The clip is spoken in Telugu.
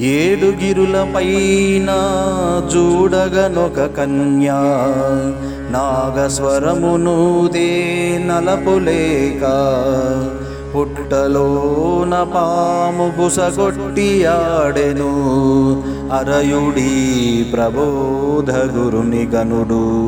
ఏడుగిరుల పైన చూడగనొక కన్యా నాగస్వరమునుదే నలపులేక పుట్టలోన పాము బుసగొట్టి ఆడెను. అరయుడి ప్రబోధ గురుని గనుడు.